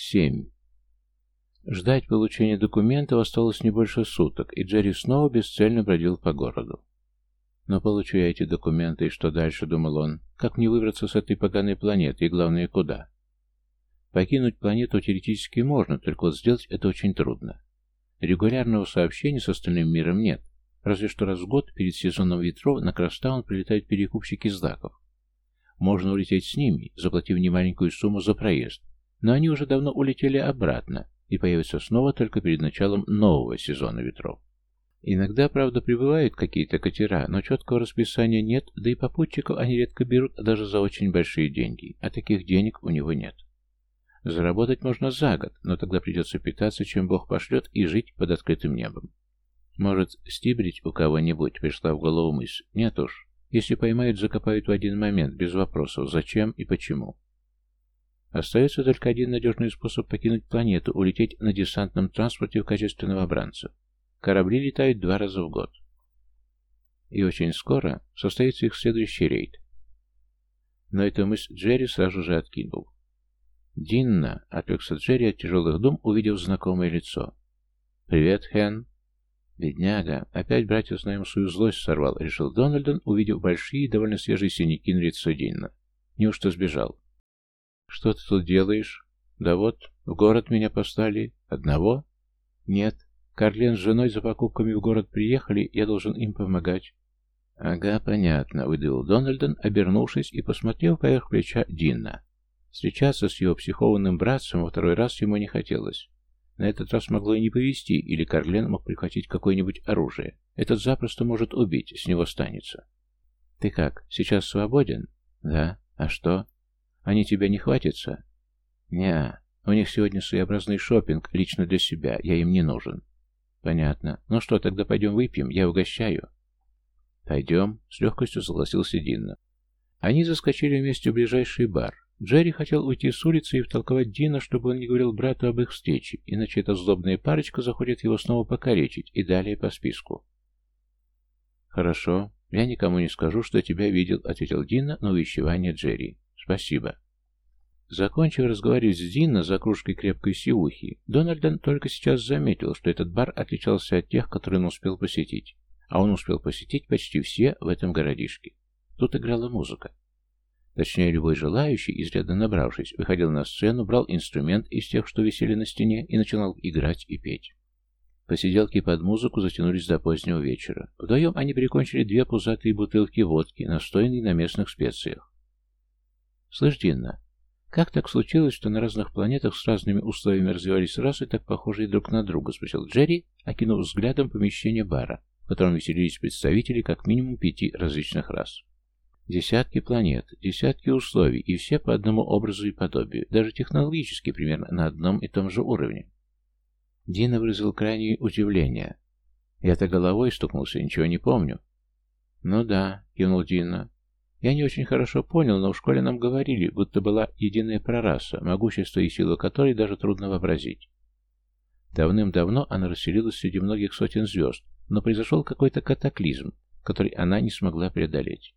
Семь. Ждать получения документов осталось не больше суток, и Джерри снова бесцельно бродил по городу. Но получу я эти документы, и что дальше, думал он, как мне выбраться с этой поганой планеты, и главное, куда? Покинуть планету теоретически можно, только вот сделать это очень трудно. Регулярного сообщения с остальным миром нет, разве что раз в год перед сезоном ветров на Крастаун прилетают перекупщики злаков. Можно улететь с ними, заплатив немаленькую сумму за проезд, но они уже давно улетели обратно и появятся снова только перед началом нового сезона ветров. Иногда, правда, прибывают какие-то катера, но четкого расписания нет, да и попутчиков они редко берут даже за очень большие деньги, а таких денег у него нет. Заработать можно за год, но тогда придется питаться, чем Бог пошлет, и жить под открытым небом. Может, стибрить у кого-нибудь, пришла в голову мысль. Нет уж. Если поймают, закопают в один момент, без вопросов, зачем и почему. Остается только один надежный способ покинуть планету, улететь на десантном транспорте в качестве новобранцев. Корабли летают два раза в год. И очень скоро состоится их следующий рейд. Но эту мысль Джерри сразу же откинул. «Динна!» — отвлекся Джерри от тяжелых дум, увидев знакомое лицо. «Привет, Хен!» «Бедняга! Опять братья знаем свою злость сорвал», — решил Дональдон, увидев большие, довольно свежие синяки на лицо Динна. «Неужто сбежал?» «Что ты тут делаешь?» «Да вот, в город меня послали. Одного?» «Нет. Карлен с женой за покупками в город приехали, я должен им помогать». «Ага, понятно», — выдавил Дональдон, обернувшись и посмотрел поверх плеча Динна. Встречаться с его психованным братцем во второй раз ему не хотелось. На этот раз могло и не повезти, или Карлен мог прихватить какое-нибудь оружие. Этот запросто может убить, с него станется. «Ты как, сейчас свободен?» «Да. А что?» «Они тебя не хватятся?» «Не, у них сегодня своеобразный шопинг лично для себя, я им не нужен». «Понятно. Ну что, тогда пойдем выпьем, я угощаю». «Пойдем», — с легкостью согласился Динна. Они заскочили вместе в ближайший бар. Джерри хотел уйти с улицы и втолковать Дина, чтобы он не говорил брату об их встрече, иначе эта злобная парочка захочет его снова покалечить, и далее по списку. «Хорошо, я никому не скажу, что тебя видел», — ответил Дина на увещевание Джерри. «Спасибо». Закончив разговаривать с Дина за кружкой крепкой сиухи, Дональден только сейчас заметил, что этот бар отличался от тех, которые он успел посетить. А он успел посетить почти все в этом городишке. Тут играла музыка. Точнее, любой желающий, изрядно набравшись, выходил на сцену, брал инструмент из тех, что висели на стене, и начинал играть и петь. Посиделки под музыку затянулись до позднего вечера. Вдвоем они перекончили две пузатые бутылки водки, настойные на местных специях. «Слышь, Динна, как так случилось, что на разных планетах с разными условиями развивались расы, так похожие друг на друга?» — спросил Джерри, окинув взглядом помещение бара, в котором веселились представители как минимум пяти различных рас. Десятки планет, десятки условий, и все по одному образу и подобию, даже технологически примерно на одном и том же уровне. Дина выразил крайнее удивление. Я-то головой стукнулся, ничего не помню. «Ну да», — кивнул Дина. «Я не очень хорошо понял, но в школе нам говорили, будто была единая прораса, могущество и силу которой даже трудно вообразить. Давным-давно она расселилась среди многих сотен звезд, но произошел какой-то катаклизм, который она не смогла преодолеть.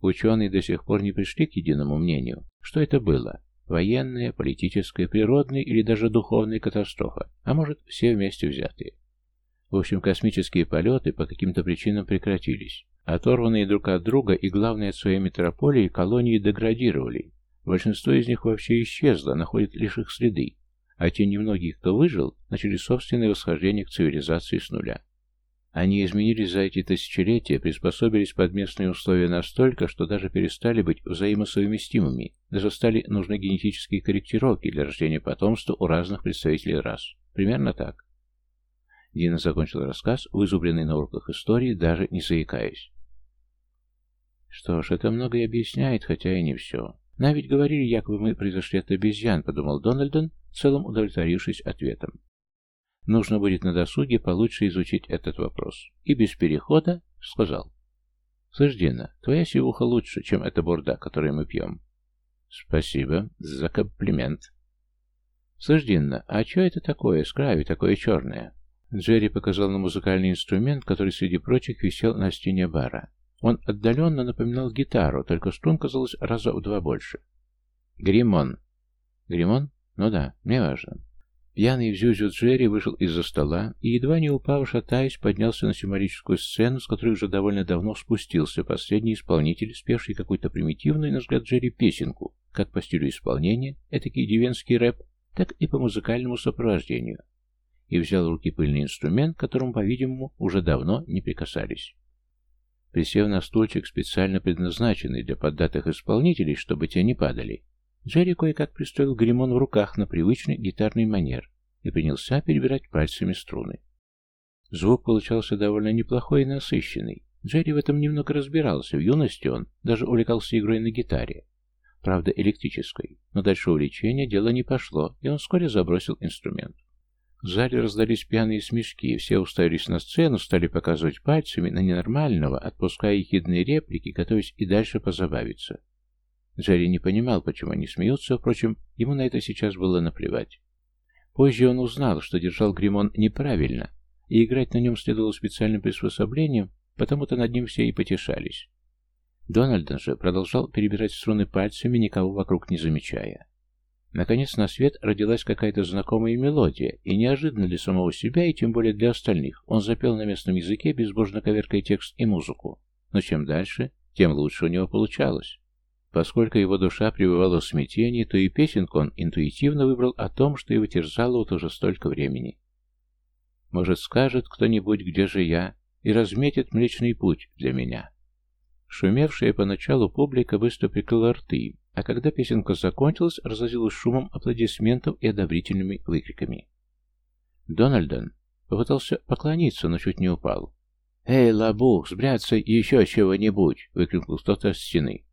Ученые до сих пор не пришли к единому мнению, что это было. Военная, политическая, природная или даже духовная катастрофа, а может, все вместе взятые. В общем, космические полеты по каким-то причинам прекратились. Оторванные друг от друга и, главное, от своей метрополии, колонии деградировали. Большинство из них вообще исчезло, находят лишь их следы. А те немногие, кто выжил, начали собственное восхождение к цивилизации с нуля. Они изменились за эти тысячелетия, приспособились под местные условия настолько, что даже перестали быть взаимосовместимыми, даже стали нужны генетические корректировки для рождения потомства у разных представителей рас. Примерно так. Дина закончил рассказ, вызубренный на уроках истории, даже не заикаясь. Что ж, это многое объясняет, хотя и не все. Нам ведь говорили, якобы мы произошли от обезьян, подумал Дональдон, в целом удовлетворившись ответом. Нужно будет на досуге получше изучить этот вопрос. И без перехода сказал. Слышь, Дина, твоя сивуха лучше, чем эта бурда, которую мы пьем. Спасибо за комплимент. Слышь, Дина, а что это такое с краю, такое черное? Джерри показал на музыкальный инструмент, который среди прочих висел на стене бара. Он отдаленно напоминал гитару, только струн казалось раза в два больше. Гримон. Гримон? Ну да, мне важно. Пьяный в зюзю Джерри вышел из-за стола и, едва не упав, шатаясь, поднялся на символическую сцену, с которой уже довольно давно спустился последний исполнитель, спевший какую-то примитивную, на взгляд Джерри, песенку, как по стилю исполнения, этакий дивенский рэп, так и по музыкальному сопровождению, и взял в руки пыльный инструмент, к которому, по-видимому, уже давно не прикасались. Присев на стульчик, специально предназначенный для поддатых исполнителей, чтобы те не падали, Джерри кое-как пристроил гримон в руках на привычный гитарный манер и принялся перебирать пальцами струны. Звук получался довольно неплохой и насыщенный. Джерри в этом немного разбирался. В юности он даже увлекался игрой на гитаре. Правда, электрической. Но дальше увлечения дело не пошло, и он вскоре забросил инструмент. В зале раздались пьяные смешки, все уставились на сцену, стали показывать пальцами на ненормального, отпуская ехидные реплики, готовясь и дальше позабавиться. Джерри не понимал, почему они смеются, впрочем, ему на это сейчас было наплевать. Позже он узнал, что держал гримон неправильно, и играть на нем следовало специальным приспособлением, потому-то над ним все и потешались. Дональдон же продолжал перебирать струны пальцами, никого вокруг не замечая. Наконец на свет родилась какая-то знакомая мелодия, и неожиданно для самого себя, и тем более для остальных, он запел на местном языке, безбожно коверкая текст и музыку. Но чем дальше, тем лучше у него получалось. Поскольку его душа пребывала в смятении, то и песенку он интуитивно выбрал о том, что его терзало вот уже столько времени. «Может, скажет кто-нибудь, где же я, и разметит Млечный Путь для меня». Шумевшая поначалу публика быстро рты, а когда песенка закончилась, разразилась шумом аплодисментов и одобрительными выкриками. Дональдон попытался поклониться, но чуть не упал. «Эй, лабух, сбряться еще чего-нибудь!» — выкрикнул кто-то с стены.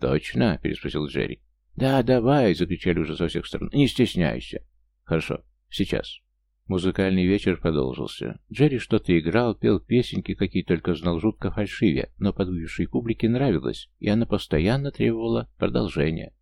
«Точно?» — переспросил Джерри. «Да, давай!» — закричали уже со всех сторон. «Не стесняйся!» «Хорошо, сейчас». Музыкальный вечер продолжился. Джерри что-то играл, пел песенки, какие только знал жутко фальшиве, но подвывшей публике нравилось, и она постоянно требовала продолжения.